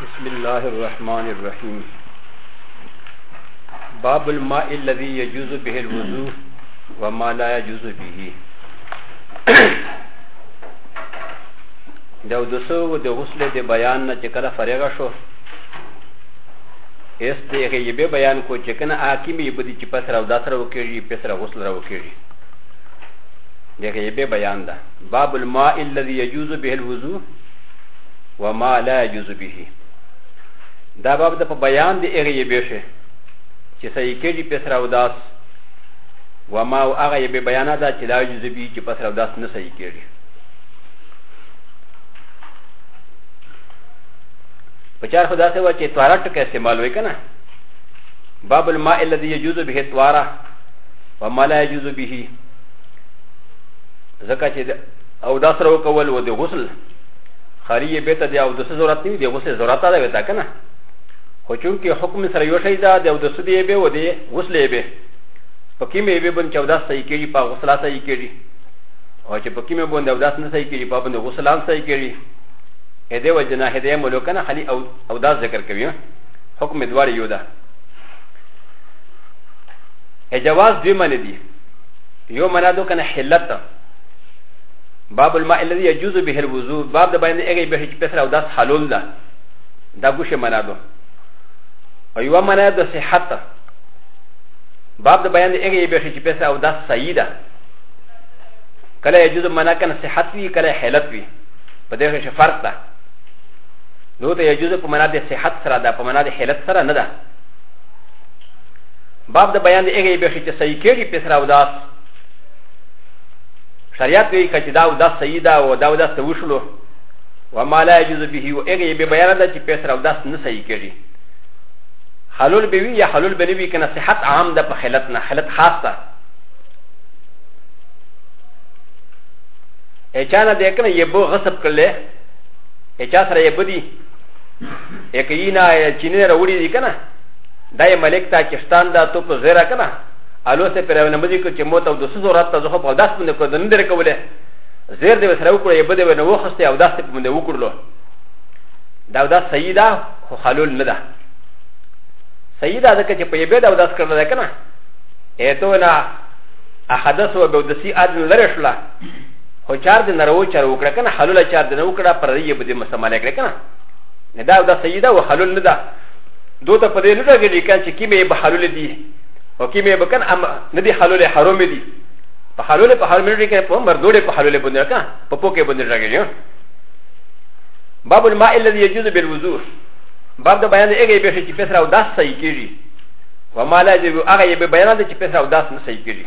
بسم الله الرحمن الرحيم باب الماء الذي يجوز به الوضوء وما لا يجوز به د اودسو او د غسل د بیان نه چې کله فارغ شو اس دې هغه یې به بیان کو چې کنه حاکم یې بدی چې پسره او داسره وکړي پسره غسل را وکړي دې هغه یې به بیان ده باب الماء الذي يجوز به الوضوء وما لا يجوز به دا باب د په بیان دې هغه یې به شي چې صحیح کړي پسره او داس وما او هغه یې به بیان ده چې لا يجوز به چې پسره او داس نه صحیح کړي په چار خدا ته و چې تواره ټکه استعمال وي کنه باب الماء الذي يجوز به التواره وما لا يجوز به ځکه چې او دا سره وکول و د غسل خالی به ته د او د څه ضرورت نه دی غسل ضرورت ده وتا کنه خو چونکې حکم سره یو شی ده د او د څه دی به و دی غسل به پکې مې به بن 14 صحیح کېږي په غسل صحیح کېږي او چې پکې مې بن 14 نه صحیح کېږي په بن غسل صحیح کېږي ا د و جنا هدايه ملوکنه خلی او او دا ذکر کوي حکم دوار یو ده اجواز دوی منی دي یو منا دو کنه حلت باب الماء الذي يجوز به الوضوء باب د باندې هغه به چې پسره او داس حلول ده دا ګوشه منا دو او یو منا د صحت باب د بیان هغه به چې پسره او داس صحیح ده کله يجوز منا کنه صحت وی کله حلت وی په دې کې فرق ده نو ته يجوز په معنا د صحت سره ده په معنا د حالت سره نه ده باب د بیان دی هغه به چې صحیح کېږي په سره اوداس شریعت وی کچې دا اوداس صحیح ده او دا اوداس ته وشلو وما لا يجوز به او هغه به بیان ده چې په سره اوداس نه صحیح کېږي حلول به وي یا حلول به نه وي کنه صحت عام ده په خلت نه خلت خاص ده ا چا نه دی کنه یبو غصب کړل ا چا سره یې بدی ا کینا چینه راوړي دی کنه دا یې ملک ته چشتان دا تو په زیرا کنه الو سه پر ونه مدي کو چې موت او د سوزو رات ته زخه په داس باندې کو د نندر کوله زیر دې سره وکړو یې بده ونه وخسته او داس ته باندې وکړلو دا دا سیدا خو خلول نه ده سیدا ځکه چې په یې بده او داس کړل کنه اته نه احدث و بودسی ادن لرشلا خو چار د نرو چار وکړه کنه حلول چار د نه وکړه پر یې به دې مسماله کړ کنه نه دا دا سیدا و حلول نه ده دو ته پدې نه راګلی کان چې کیمه به حلول دي او کیمه به کنه نه دي حلول حرام دي په حلول په حرام نه دي کنه په مردوړې په حلول باندې کنه په پوکې باندې راګلی باب الماء الذي يجوز بالوضوء باب د بیان هغه به چې پسرا او داس صحیح کیږي و ما لا یجوز هغه به بیان د چې پسرا او داس نه صحیح کیږي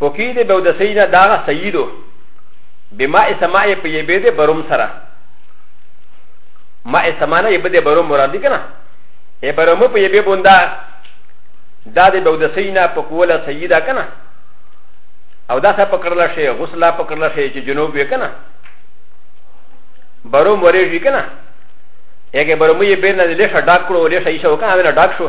په کې د بودسۍ نه داغه سیدو بما اسما یې په یې به د بروم سره ما اسما نه یې به د بروم مراد کنه یې بروم په یې به بوندا دا د بودسۍ نه په کوله سیدا کنه او دا څه پکړل شي غسل پکړل شي چې جنوب یې کنه بروم ورېږي کنه یې بروم یې به نه لښه ډاک کړو لښه یې شو کنه نه ډاک شو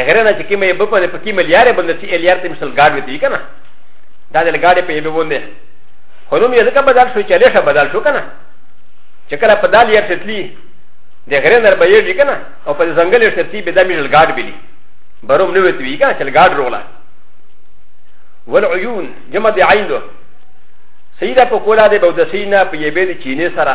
ا غ ر ن ا چې کیمه یې بپنه په کیمه لیارې باندې چې الیار ته مثال ګاډ وتی کنه دا د ګاډې په یبه باندې خو نوم یې ځکه بدل شو چې لیشه بدل شو کنه چې کله په دال یې شتلی د غ ر ن ا به یې کنه او په ځنګل یې شتلی به د مثال ګاډ بلی بروم نه وتی وی کنه چې ګاډ رولا والعيون جمع د عین دو سیدا په کولا د بودسینا په یبه د چینه سره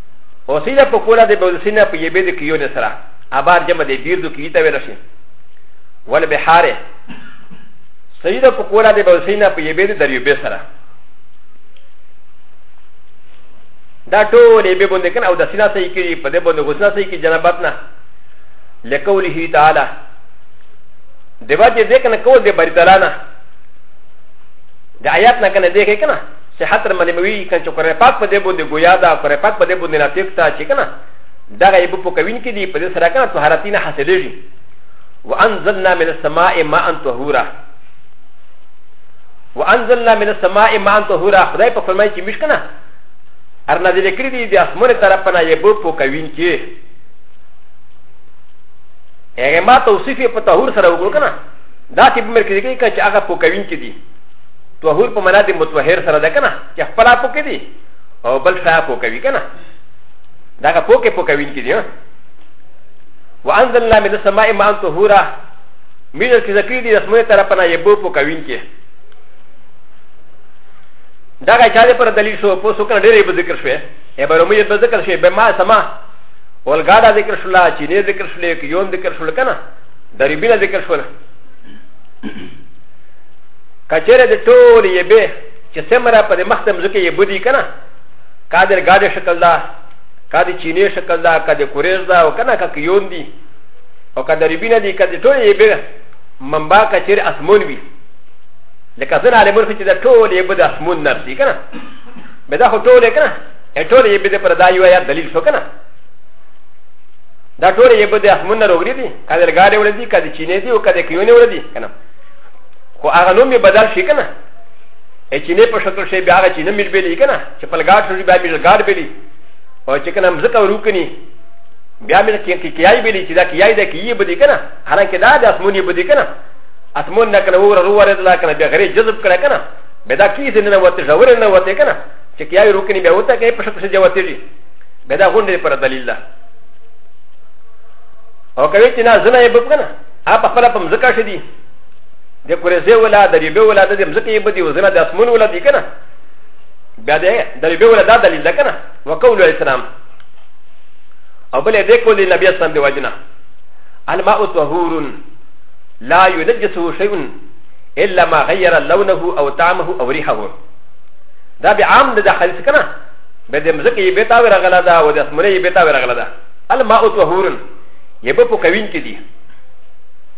او سیده په کولا د بولسینا په یبه د کیونه سره ابار جمع د بیردو کی ته ویل شي ول بحار سیده په کولا د بولسینا په یبه د دریوبه سره دا ټول یبه باندې کنه او د سینا صحیح کړي په دې باندې غوسه صحیح کړي جنابت نه لکوله تعالی د وجه دې کنه کول دې بری تعالی نه د آیات نه کنه دې کنه صحت تر منې موي کنه چې قرآن پاک په دې باندې ګویا ده قرآن پاک په دې باندې ناطق ته چې کنه دغه یې په کوین کې دی په دې سره کنه طهارتینه حاصلېږي وانزلنا من السماء ماء طهورا وانزلنا من السماء ماء طهورا خدای په فرمایي چې مش کنه ارنا دې لیکري دي د اسمانه طرف نه یې په کوین کې هغه ما توصیف په طهور سره وکړ کنه دا چې په مرکز کې چې هغه په کوین کې دی طهور په معنا د متوهر سره ده کنه چې خپل اپو کې دي او بل شا اپو کوي کنه دا که پوکې پوکوین کې دي وانزلنا من السماء ماء طهورا مين چې ذکر دي اسمه تر پنا یبو پوکوین کې دا که چا دې پر دلیل شو په سو کنه ډېرې به ذکر شوې یا به رومې به ذکر شي به ما سما ولګاډا ذکر شول چې نه ذکر شول کې یون ذکر شول کنه د ریبینه ذکر شول کچره د ټول یې به چې سمره په دې مختم ځکه یې بودی کنه کا د ګاډې شکل دا کا د چینې شکل دا کا د کوریز دا او کنه کا کیون دی او کا د ریبینه دی کا د ټول یې به منبع کچره اسمون وی لکه ځنه عالمون چې د ټول یې به د اسمون نرسي کنه به دا خو ټول یې کنه ټول یې به د پر دا یو یا دلیل شو کنه دا ټول یې به د اسمون نه روغري دي کا د ګاډې ور دي کا د چینې دی او کا د کیونې ور دي کنه خو هغه نوم یې بدل شي که نه ا چې نه په شکل شي بیا هغه چې نه مل بلی که نه چې په لګار شي بیا مل ګار بلی او چې کنه مزکه وروکني بیا مل کې کې کیای بلی چې دا کیای دا کیې بدی که نه حالانکه دا د اسمونی بدی که نه اسمون نه کنه وره وره دا کنه بیا غری جذب کړه کنه به دا کی زنه نه وته جوړ نه وته کنه چې کیای وروکني بیا وته کې په شکل شي جوته دي به دا غونډه پر دلیل ده او کوي چې نه زنه یې بکنه اپ خپل په مزکه شدي د کورزه ولا د ریبه ولا د مزکه یې بدی وزنه د اسمن ولا دی کنه بیا د د ریبه ولا دا دلیل ده کنه وقول الاسلام او بل دې کول دی نبی اسلام دی وجنه الماء طهور لا ينجسه شيء الا ما غير لونه او طعمه او ريحه دا به عام د حدیث کنه به د مزکه یې بیتا ورغلا دا او د اسمن یې بیتا ورغلا دا الماء طهور یې په کوین کې دی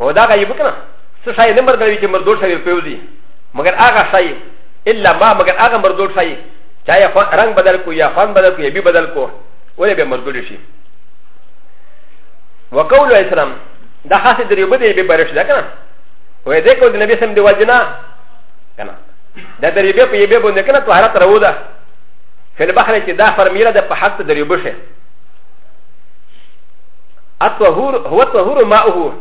او دا غيب کنه څه شای نه مرګ وی چې مردود شوی پیوزی مګر هغه شای الا ما مګر هغه مردود شای چې یا رنگ بدل کو یا خوان بدل کو یا بی بدل کو ولې به مردود شي وقول اسلام دا خاصه دریوبه دی به برش ده کنه وې دې کو د نبی سم دی وجنا کنه دا دریوبه په یبه باندې کنه طهارت راو ده فل بحر چې دا فرمیره ده په حق دریوبه شه الطهور هو الطهور ماؤه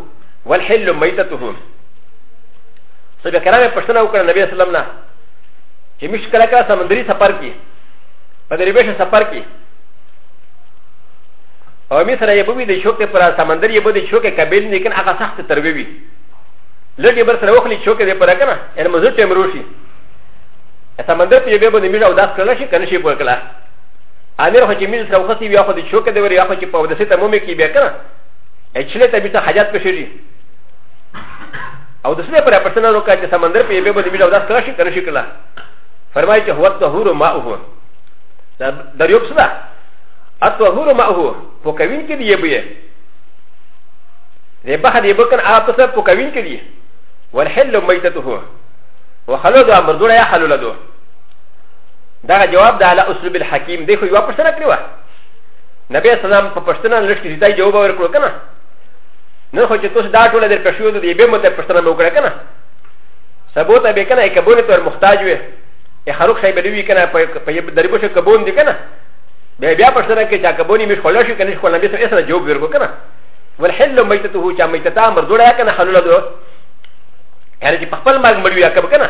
والحل ميتته سبي كرامي پشتنا وكرا نبي صلى الله عليه وسلم چې مش کله کله سمندري سفر کې په دې بشه سفر کې او می سره یې بوي د شوکې پر سمندر یې بوي د شوکې قبیل نه کین هغه سخت تروي وي لږه بر سره وخلی شوکې دې پر کنه ان مزه ټیم روشي سمندر په یوه باندې میډه او داس کړل شي کنه شي پر کړل امیر خو چې میز ته وختي بیا خو د چوکه دی ور یا خو چې په ودسې ته مومې کې بیا کنه اچلې ته بیرته حاجت پېښېږي او د سلې پر پرسنه روکا چې سمندر په یبه باندې بیا داس کړه شي کنه شي کړه فرمایي چې هو طهور ما هو دا دریوب څه ده الطهور ما هو په کوین کې دی یبه دی بحر یبه کنه هغه څه په کوین کې دی والحل ميتته وخلو دا مردوړه یا حلول دوه دا جواب دا لا اسلوب الحکیم دی خو یو پښتنه کړی و نبی اسلام په پښتنه لږ کې ځای جواب ورکړو کنه نو خو چې تاسو دا ټول در پښیو د دې به مت پښتنه مو کړه کنه سبو ته به کنه کبونه تر محتاج وي ا خروق شي بلوي کنه په یب دربو شو کبون دي کنه بیا بیا پښتنه کې چا کبونی مش خلا شي کنه خو نبی سره سره جواب ورکړو کنه والحل میتته چا میتته مردوړه کنه حلول دو یعنی چې په خپل مرګ مړ وي کنه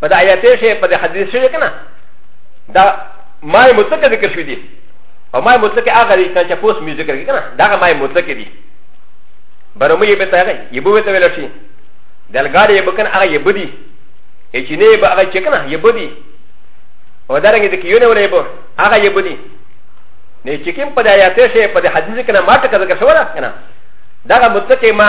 په دا آیات شي په دا حدیث شي کنه دا ما مطلق ذکر شوی دی او ما مطلق هغه دی چې پوس می ذکر کی کنه دا ما مطلق دی برمه یې به تاغه یبو ته ویل شي دلګار یې بکن هغه یبو دی چې نه به هغه چې کنه یبو دی او دا رنګ دې کې یو نه ولې بو هغه یبو دی نه چې کوم په آیات شي په حدیث کې نه ماټه کړه شو کنه دا مطلق ما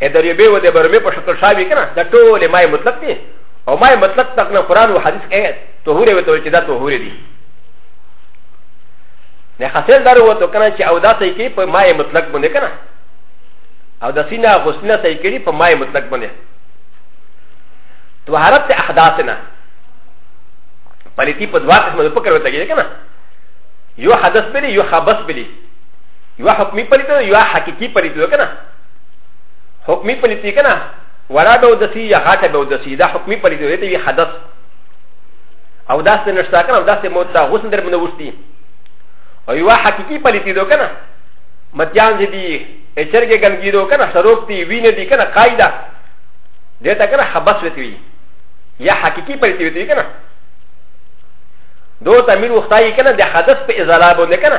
ا د ریبه و د برمه په شکل شاوی کنه د ټول مای مطلق دی او مای مطلق تک نه قران او حدیث کې طهور وي ته چې دا طهور دي نه حاصل دار و ته کنه چې او دا صحیح کې په مای مطلق باندې کنه او د سینه غسله صحیح کې په مای مطلق باندې طهارت احداث نه پلیتی په دوا قسمه په کړو ته کې کنه یو حدث بلی یو خبث بلی یو حکمی پلیتو یو حقیقی پلیتو کنه حکمی پلیتی کنه ورا به ودسی یا غاټه به ودسی دا حکمی پلیتی ویته وی حدث او داسې نشته کنه او داسې موت دا غسل در باندې وشتي او یو حقیقی پلیتی دو کنه متیان دي اچرګه ګنګیرو کنه سروک دی وینه دی کنه قاعده دته کنه حبس ویته وی یا حقیقی پلیتی ویته وی کنه دو تمیر وختای کنه د حدث په ازاله باندې کنه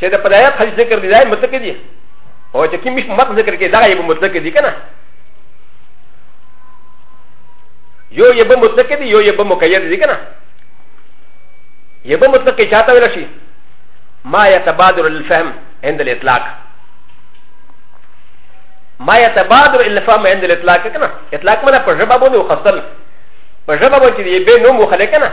چې د پدایت حج ذکر دی دا مطلق دی او چې کوم مخ ذکر کې دا یو مطلق دی کنه یو یو به مطلق دی یو یو به مقید دی کنه یو به مطلق کې چاته ویل شي ما يتبادر الفهم عند الاطلاق ما يتبادر الفهم عند الاطلاق کنه اطلاق معنی په ژبه باندې وخصل په ژبه باندې یې به نوم وخلې کنه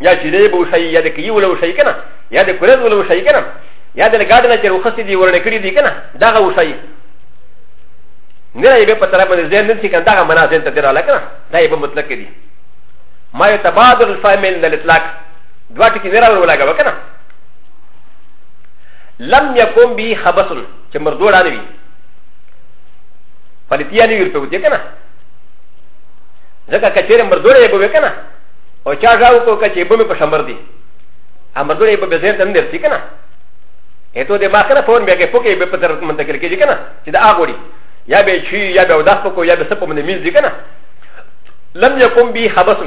یا چې دی به وشي یا د کیو له وشي کنه یا د کورز له وشي کنه یا د ګاډ نه چې وخصې دی ورنه کړی دی کنه دغه وشي نه یې به په طرف باندې ځین نه څنګه دغه مناسب ته دراله کنه دا یې به مطلق دی ما يتبادر الفهم من الاطلاق دوات كي نرى ولا غا وكنا لم يكن به خبص چې مردوړ نه وي فلتيا نه وي په وته کنه ځکه کچېره مردوړ یې به وکنه او چا غاو کو کچې به مې په شمر دي امردونه یې په بزیر ته نه درسي کنه اته دې ما کنه فون بیا کې پوکې به په تر منتقل کېږي کنه چې دا اغوړي یا به چی یا به وداس پکو یا به سپ من میز دي کنه لم يكن بي خبث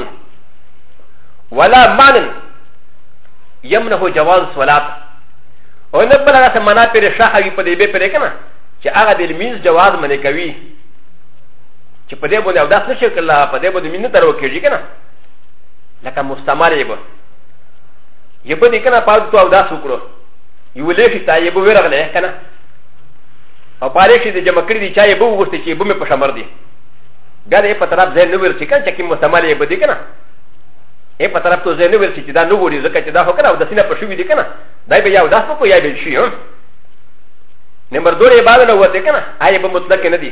ولا مانن يمنه جواز صلات او نه بل هغه منا پر شاخه وي په دې به پر کنه چې هغه د میز جواز منې کوي چې په دې باندې وداس نشي کړل په دې باندې مين تر وکړي کنه لکه مستمر یې به یې به دې کنه پاو تو او داس وکړو یو لې شي تا یې به ورغله کنه او پاره شي د جمع کړی دی چا یې به وغوښته چې به مې په شمر دی بیا دې په طرف ځای نه ورسې کنه چې کوم مستمر یې به دې کنه یې په طرف ته ځای نه ورسې چې دا نه وړي ځکه چې دا هو کنه او د سینه په شوې دي کنه دا به یو داس په یا به شي نمبر 2 یې باندې وته کنه آی به مطلق نه دی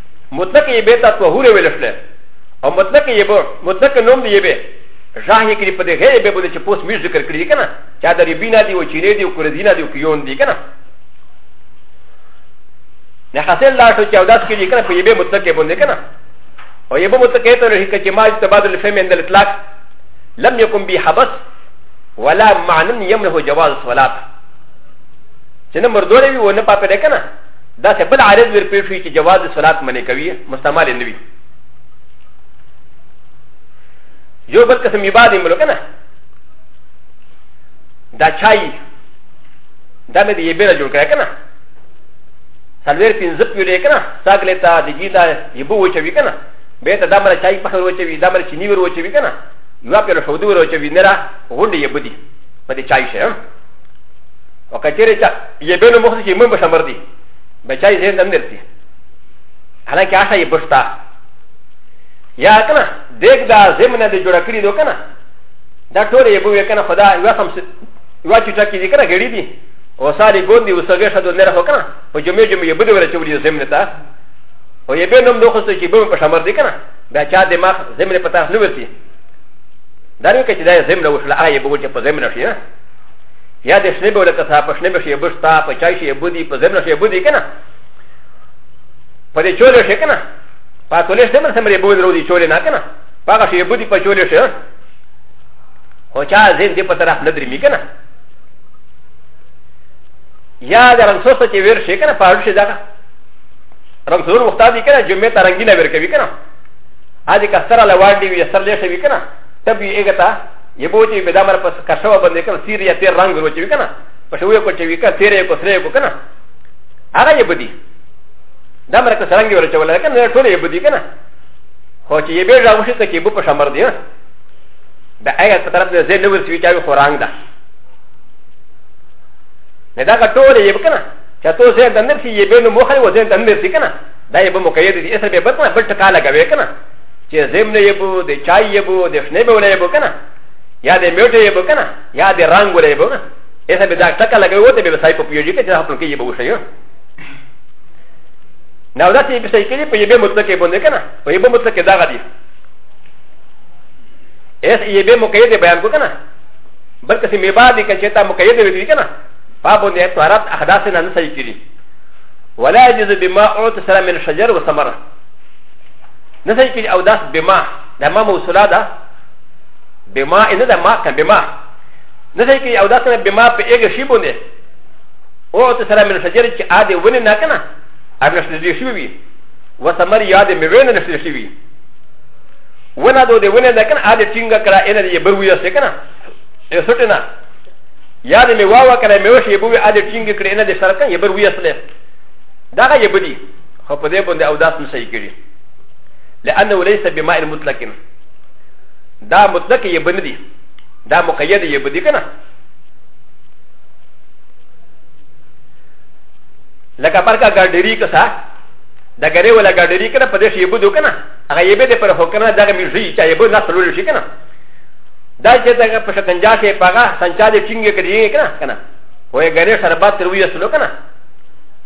مطلق یې به ته طهور ویل شنه او مطلق یې به مطلق نوم دی به ژاهې کړي په دې غیر به بده چې پوس میش ذکر کړی کنه چا د ریبینا دی او چینه دی او کورزینا دی او کیون دی کنه نه حاصل لا ټو چې او داس کړي کنه په یې به مطلق یې باندې کنه او یې به مطلق یې ته لري چې ما تبادل فهم عند الاطلاق لم يكن بي حبس ولا معنى يمنه جواز الصلاه چې نه مردوړې وي و نه پاتې کنه دا سه بل عارض ور پیښ وی چې جواز صلات منې کوي مستعمل نه وي یو بل قسم یې بعد ملو کنه دا چای دا مې یې بیره جوړ کړه کنه سلویر پنځه پیولې کنه ساګلې تا د جیدا یې بو وچوي کنه به ته دا مر چای په خور وچوي دا مر چینی ور وچوي کنه یو په له شودو ور وچوي نه را غونډې یې بدی په دې چای شه و کچره چا یبه نو مخ چې مون بشمر دی بچای زین دم درتی حالانکه آشا یې بشتا یا کنه دیګ دا زمنه دې جوړ کړی دو کنه دا ټول یې بو کنه خدا یو سم یو چې ټکی دې کنه غړي دي او ساري ګوند دی وسګه شدو نه راو کنه په جمعې جمعې یې بده ورته وړي زمنه تا او یې به نوم دوخصه چې به په شمر دی کنه دا چا دې مخ زمنه پتا نه ورتی دا نه کې چې دا زمنه وشله آی به وجه په زمنه شي نه یا د شنه به ولکه سا په شنه به شي بشتا په چای شي بودی په زمنه شي بودی کنه په دې چولې شي کنه په تولې شي من سمري بودی ورو دي چولې نه کنه پاګه شي بودی په چولې شي خو چا زین دې په طرف نه درې می کنه یا د رنسوس چې ویر شي کنه په شي دا رنسور وخت دي کنه جمعه ته رنگینه ور کوي کنه هغه کسره لواړ دی وي سر لې شي کنه تبي ایګه تا یه بو چې بدا مر پس کښوا باندې کنه سیر یا تیر رنگ ورو چې کنه پښه وې کو چې وی کا تیر یې کو سره کو کنه هغه یې بدی دا مر کښ رنگ ورو چې ولا کنه ټول یې بدی کنه خو چې یې به راو شي ته کې بو پښه مر دی دا هغه په طرف دې زه نو ورسوي چې خو رنگ ده نه دا ټول یې کنه چې تو زه د نفسي یې به نو مخه و زه د نفسي کنه دا یې به مقید دي اسه به بتنه بل ټکا لګوي کنه چې زم نه یبو د چای یبو د شنه به ولې یبو کنه یا د میټه یبو کنه یا د رنگ ولې یبو نه ایسا به دا ټکا لګوي وته به سای په پیوجي کې چې خپل کې یبو شي نو دا چې په سای کې په یبه مطلق کې باندې کنه په یبه مطلق کې دا غدي ایس یبه مقید بیان کو کنه بلکې سي میبا دي کې چې تا مقید وي کنه فابو نه طهارت احداث نه نه صحیح کړي ولا يجوز بما اوت سلام من شجر وثمره نه سي کړي او داس بما د ما موصولا ده بما ان ده ما كان بما نه سي کړي او داس نه بما په اګه شي بونه او ته سره من شجر چې ا دې ونه نه کنه ا نه شجر شي وي و ثمر یاد مې ونه نه شجر شي وي ونه دو دې ونه نه کنه ا دې ټینګه کړه ان دې بر وي سه کنه یې سټ نه یاد مې واوا کړه مې وشي بوي ا دې ټینګه کړه ان دې سره کنه یې بر وي سه دا غي بدی خو په دې باندې او داس نه صحیح کړي لانه ليس بماء مطلق دا مطلق یې بن دي دا مقید یې بدی کنه لکه پرکا ګاډری کسا د ګری ولا ګاډری کنه په دې شی بدو کنه هغه یې به دې پر هوکنه دغه میږي چې یې به نه سلول شي کنه دا چې دغه په شکنجا کې پاګه سنچا دې ټینګ کړی کنه کنه وې ګری شربت تر وې سلو کنه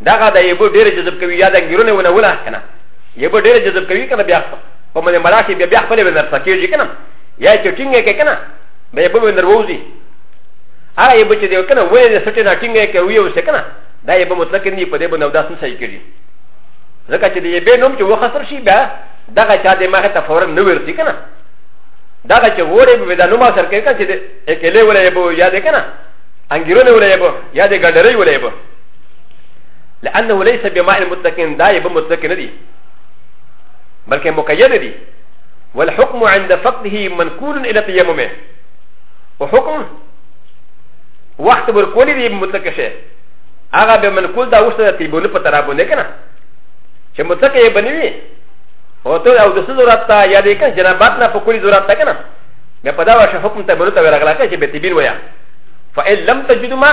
دا غا دا یبو ډیر جذب کوي یا دا ګیرونه ونه ونه کنه یبو ډیر جذب کوي کنه بیا په مله مراکه بیا بیا خپل ونر سکیږي کنه یا چې ټینګه کې کنه بیا یبو ونر ووزي هغه یبو چې دی کنه وې د سټه نه ټینګه کې ویو څه کنه دا یبو مطلق نه په دې باندې اوداس نه صحیح کړي ځکه چې د یبې نوم چې وخسر شي بیا دغه چا د مخه ته فورا نه ورسي کنه دغه چې وره به دا نوم سره کوي کنه چې د اکلې ولا یبو یا دې کنه انګیرونه ولا یبو یا دې ګډرې ولا یبو لانه ليس بماء مطلق دا يبه مطلق ندي بل كان مقيد دي والحكم عند فقده منقول الى تيممه وحكم وقت بركول دي مطلق شيء هغه به منقول دا وسط ته بونه په ترابو نه کنه چې مطلق یې بنوي او ته او د څه ضرورت ته یا دې کنه جنابات نه په کلی ضرورت ته کنه بیا په دا وشه حکم ته بونه ته ورغلا کې چې به تبین ویا فإن لم تجد ما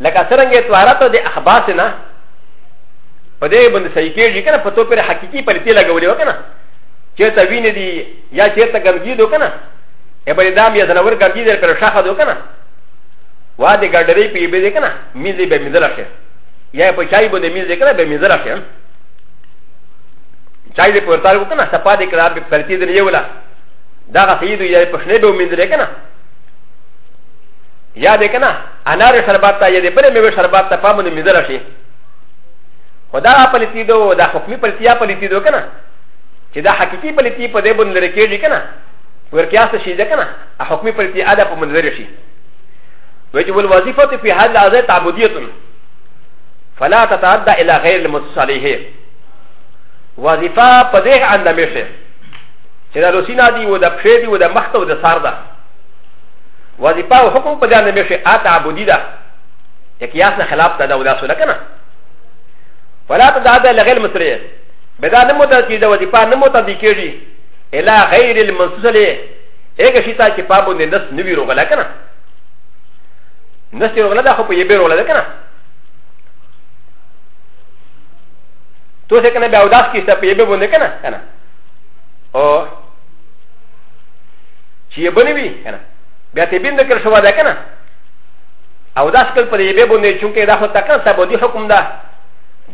لکه څرنګه طهارت د اخباس نه په دې باندې صحیح کېږي کنه په تو پر حقيقي پلتي لګولې وکنه چې ته وینې دي یا چې ته ګمګي دو کنه یا بل دام یا زنور ګمګي دې پر شاخه دو کنه وا دې ګډرې پی به دې کنه میزې به میزل شي یا په چای باندې میزې کنه به میزل شي چای دې پورتال کو کنه سپا دې کړه به پلتي دې یولا دا غسیدو یا په شنه به میزل کنه یا د کنه انار شربت ته یا د بل میوه شربت ته پام نه میدل شي خدا پلیتی دو دا حکمی پلیتیا پلیتی دو کنه چې دا حقیقی پلیتی په دې باندې لري کېږي کنه ورکیاس شي ده کنه حکمی پلیتی ادا په منظر شي وجب الوظيفه في هذا العزاء تعبديه فلا تتعدى الى غير المتصالح وظيفه په دې اندامه شي چې دا لوسینا دی و دا پښې دی و دا مخته و دا سار ده وظیفه او حکم په دې نه مشه آت عبودی ده چې قیاس نه خلاف ده او دا سره کنه ولا تدعد لغیر مصری بدا نه متد کی د وظیفه نه متد کیږي الا غیر المنصوص له هغه شي چې په باندې نس نوی روغله کنه نس روغله ده خو په یې به روغله کنه تو څه کنه بیا اوداس کیسه په یې به باندې کنه کنه او چې یې بنوي که نه بیا ته بین ذکر شوه ده که نه او دا سکل په دې به باندې چونکې دا خو تکن سبودي حکم ده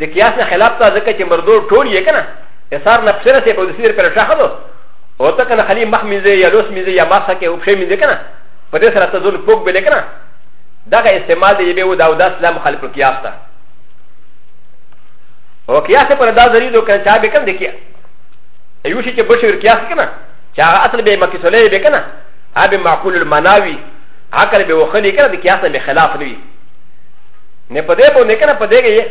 د قیاس نه خلاف ته ځکه چې مردور ټول یې که نه اثار نه پسره سي په دې سیر پر شاخه دو او ته کنه خلی مخ مینځي یا لوس مینځي یا ماسه کې او پښې مینځي که نه په دې سره ته ځول پوک به لیکنه دغه استعمال دی به و دا او دا سلام مخالف قیاس ته او قیاس پر دا ذریعہ دو کنه چا به کنه دکیا ایو شي چې بشیر قیاس کنه چې هغه اصل به مکه سولې به کنه هغه معقول المناوي عقل به وخلي کنه د قياس به خلاف نه وي نه په دې باندې کنه په دې کې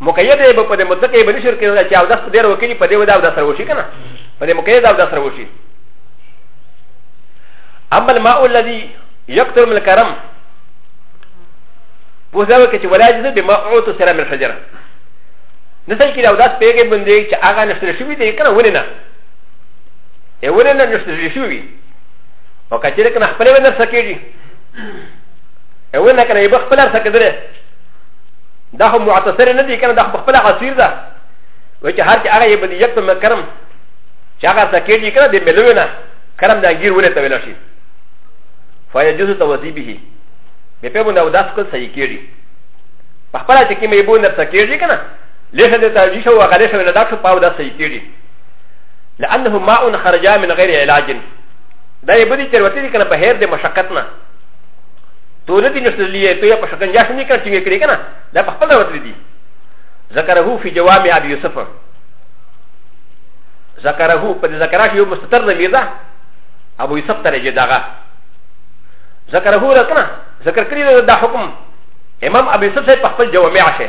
مقید به په دې مطلق به نشر کېږي چې او داس په دې وکړي په دې ودا او داس وشي کنه په دې مقید او داس وشي اما الماء الذي يكثر من الكرم وزاوي كتي ولا يجوز بما اوتو سرا من الحجر نسال كي لو داس بيجي بندي كي اغا نشتري شو بيدي كنا ولنا ا و ل ن ا نشته زوی شوی او کچره کنه خپل ونه سکیږي ا و ل ن کنه یې خپل سکیدل دا هم معتصر نه دی کنه دا خپل غسیر ده و چې هر چې هغه یې بدی یک ته کرم چې هغه سکیږي کنه د ملونه کرم د انګیر ولې ته ویل شي فیجوز توذیبه به په بنده وداس کول صحیح کیږي په خپل چې کې مې بو نه سکیږي کنه ليس د تاجيش او غليش ولا داخل پاو دا صحيح کيږي لانه ماء خرج من غير علاج دا یې بدی تر وتی کنه بهر د مشقت نه تو نه دي نشللی ته په شکن جاش نه کړ چې کړی کنه دا په خپل وتی دي ذکره فی جوامع ابي یوسف ذکره په ذکرات یو مستتر نه میدا ابو یوسف ته رجه داغه ذکره رکنه ذکر کړی دا حکم امام ابي یوسف په خپل جوامع شه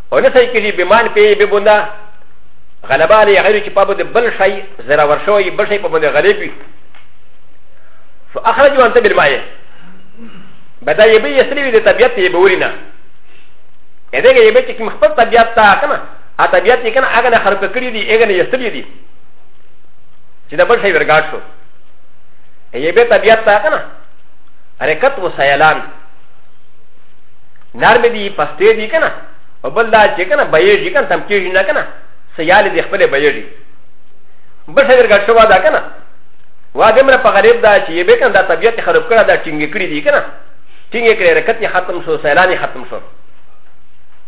او نه صحیح کېږي بمان پې به بنده غلبه علی غیر چې په باندې بل شی زرا ورشوي بل شی په باندې غلب وي فاخرجوا انت بالماء بدا یې به یسری د طبیعت یې به ورینه اې دغه یې به چې کوم خپل طبیعت تا کنه ا طبیعت یې کنه هغه نه خراب کړی دی هغه نه یسری دی چې دا بل شی ورګاټ شو یې به طبیعت تا کنه حرکت و سیلان نرم دي پسته دي کنه او بل دا چې کنه بيجي کنه تم کېږي نه کنه سيال دي خپل بيجي بل څنګه ګټ شو دا کنه وا دې مر په غریب دا چې یې به کنه دا طبيعت خراب کړه دا ټینګ کړی دي کنه ټینګ کړی رکت یې ختم شو سیلان یې ختم شو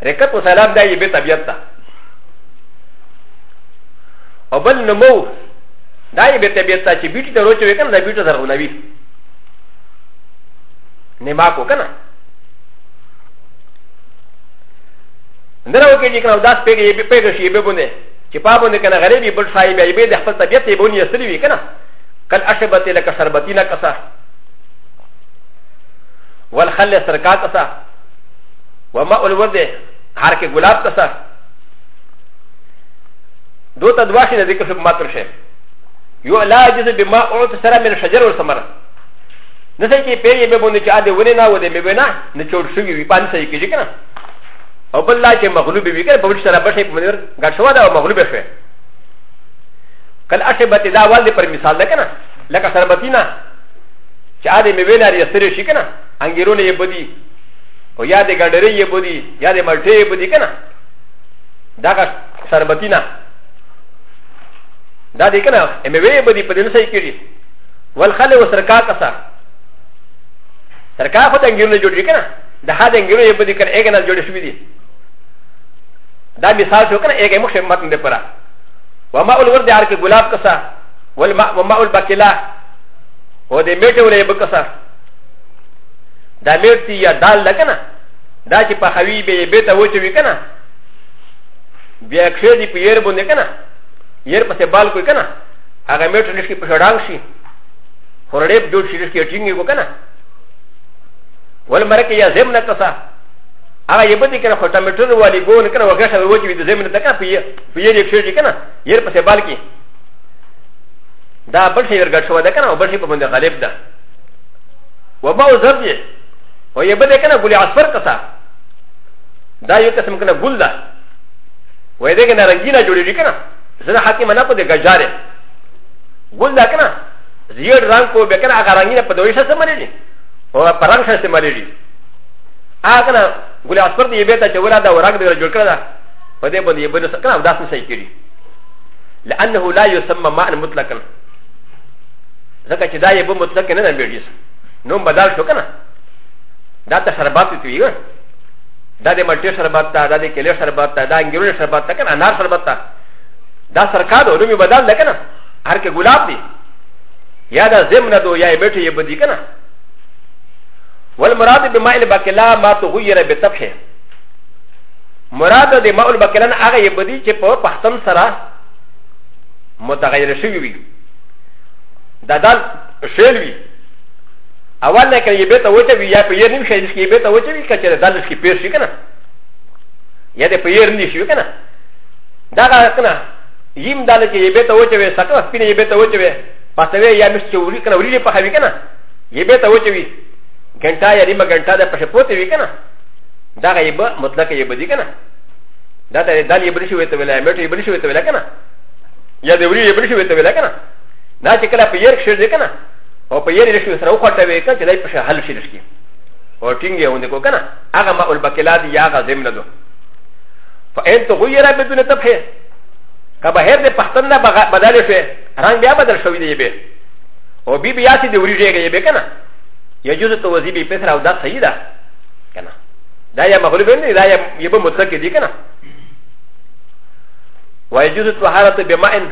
رکت او سیلان دا یې به طبيعت ته او بل نمو دا یې به طبيعت ته چې بیټي ته روچوي کنه دا بیټه زرغونوي ネマコかな نه راو کې چې کنه داس پیګې به پیګې شي به بونه چې پا بونه کنه غریبي بل صاحب یې به د خپل طبيعت یې بونی استلی وی کنه کل اشبته لك شربتي لك اسا والخل سرکات اسا وما الورد هر کې ګلاب اسا دو ته دوا شي د ذکر شپ ماتر شي یو لا جز بما اوت سره من شجر والثمره نه سې کې پیری به باندې چې ا دې ونه نه و دې مې ونه نه چور شوی وی پان سې کېږي کنه او بل لا چې مغلوب وی کنه په وړ سره بشې په منور ګټ شو دا مغلوب شوی کله اشه به دا ول دې پر مثال ده کنه لکه شربتینا چې ا دې مې ونه لري ستري شي کنه انګیرونه یې بدی او یا دې ګډرې یې بدی یا دې ملټې یې بدی کنه دا کا شربتینا دا دې کنه مې وې بدی په دې نه سې کېږي والخل وسرکا کسا سرکا خو د انګیرو نه جوړ شي کنه د ها د انګیرو یې په دې کړه اګه نه جوړ شوی دی دا مثال شو کنه اګه مخ شمت نه پره وما اول ورد هر کې ګلاب کسا والما وما اول بکلا او د میټه ولې بکسا دا میټ یا دال لکنه دا چې په خوي به به ته وچوي کنه بیا کښې دی په ير باندې کنه ير پسې بال کوي کنه هغه میټ لشي په شړاو شي خو ریب جوړ شي لشي ټینګي کو کنه ول مرکه یا زم نه کسا هغه یې بده کنه خو ټمیټر والی ګون کنه وګښه وځي وي د زم نه تکا پیه پیه یې شي کنه یې په سبال کې دا بل شي ورګټ شو ده کنه او بل شي په باندې غالب ده و ما وزر دي او یې بده کنه ګولې عصفر کسا دا یو قسم کنه ګل ده وې دې کنه رنگینه جوړې دي کنه زنا حاکم انا په د گجاره ګل دا کنه زیړ رنگ کو به کنه هغه رنگینه په دویشه سره ملي او په رنگ سره ملي هغه کنه ګل اصفر دی به ته چې ولا دا ورګ دی جوړ کړه په دې باندې به نو کنه داس نه صحیح کړي لانه لا يسمى ماء مطلقا ځکه چې دا یې به مطلق نه نه بیړي نو بدل شو کنه دا ته شربات ویږي دا د ملټې شربت ته دا د کېلې شربت ته دا انګیرونې شربت ته که نه انار شربت ته دا سرکار دی نوم یې بدل دی که نه هر کې ګلاب دی یا دا زم نه دو یا یې بیټې یې بدي که نه والمراد بماء البکلا ما تغیر بطبحه مراد د ماء البکلا نه هغه یې بدي چې په پختم سره متغیر شوي وي دا دال شیل وي اول نه کنه یبه ته وچه وی یا په یې نیم شي چې یبه ته وچه وی کچره دل شي پیر شي کنه یا دې په یې نیم شي کنه دا دا کنه یم دل چې یبه ته وچه وی سکه سپینه یبه ته وچه وی پته وی یا مش چې وری کنه وری په خوي کنه یبه ته وچه وی ګنټا یا نیمه ګنټا د پښه پوتې وی کنه دا یبه مطلق یبه دی کنه دا ته دل یبه شي وی ته ویلا مټ یبه شي وی ته ویلا کنه یا د وری یبه شي وی ته ویلا کنه دا چې کله په یې شي کنه او په یری رشوی سره وخټه وی که چې دای په شهل شي رشکی او ټینګ یې وند کو کنه هغه ما البکلا دی یا هغه زمنه دو فان تغیر بدون تبحه که بهر د پښتن نه بدل شي رنگ بیا بدل شوی دی به او بی بیا چې دی وریږي به کنه یجوز تو وزی بی پسرا او دا صحیح ده کنه دا یا مغلوب نه دا یا یبه مطلق دی کنه ويجوز الطهارة بماء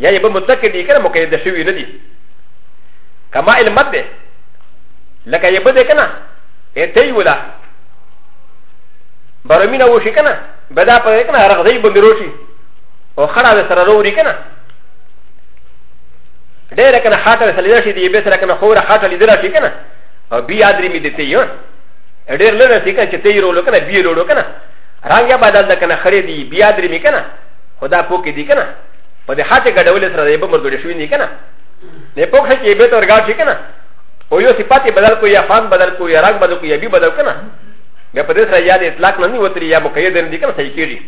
یا یې به مطلق دي کنه مقید شوی نه دي کما علمت ده لکه یې به ده کنه اتي ولا برمینه وشي کنه بدا په کنه رغزي باندې روشي او خړه به سره وروړي کنه ډېر کنه خاطر سره لیدل شي دی به سره کنه خوره خاطر لیدل شي کنه او بیا درې می دي ته یو ډېر لره شي کنه چې ته یې رولو کنه بیا رولو کنه رنګ یا بدل ده کنه خړې دی بیا درې می کنه خدا پوکې دی کنه په دې حاته ګډول سره یې به مردول شوی نه کنه نه پوښه چې به تور ګاډ شي کنه او یو صفات بدل کو یا فان بدل کو یا رنگ بدل کو یا بي بدل کنه بیا په دې سره یا د اطلاق نه نیو تری یا مقید نه دي کنه صحیح کیږي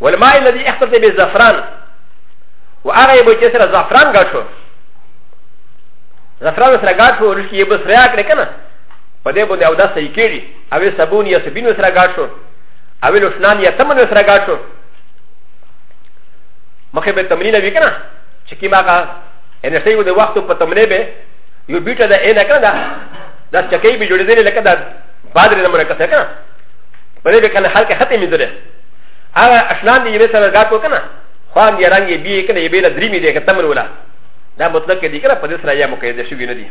والماء الذي اختلط بالزعفران وهغه یې به چې سره زعفران ګاډ شو زعفران سره ګاډ شو ورشي یې بس ریا کړ کنه په دې باندې او دا صحیح کیږي او سبون یا سبین سره ګاډ شو او لوشنان یا تمن سره ګاډ شو مخه به تمرین وی کنه چې کیما کا ان سیو د وخت په تمرین به یو بیټه دا اله کنه دا دا چکې به جوړې دي لکه دا بادر نه مرکه څه کنه په دې کنه حال کې ختمې درې هغه اشلان دی یې سره غاټو کنه خوان یې رنگ یې بي کنه یې به درې می دې که تمر ولا دا مطلق کې دي کنه په دې سره یا مقید شوی نه دي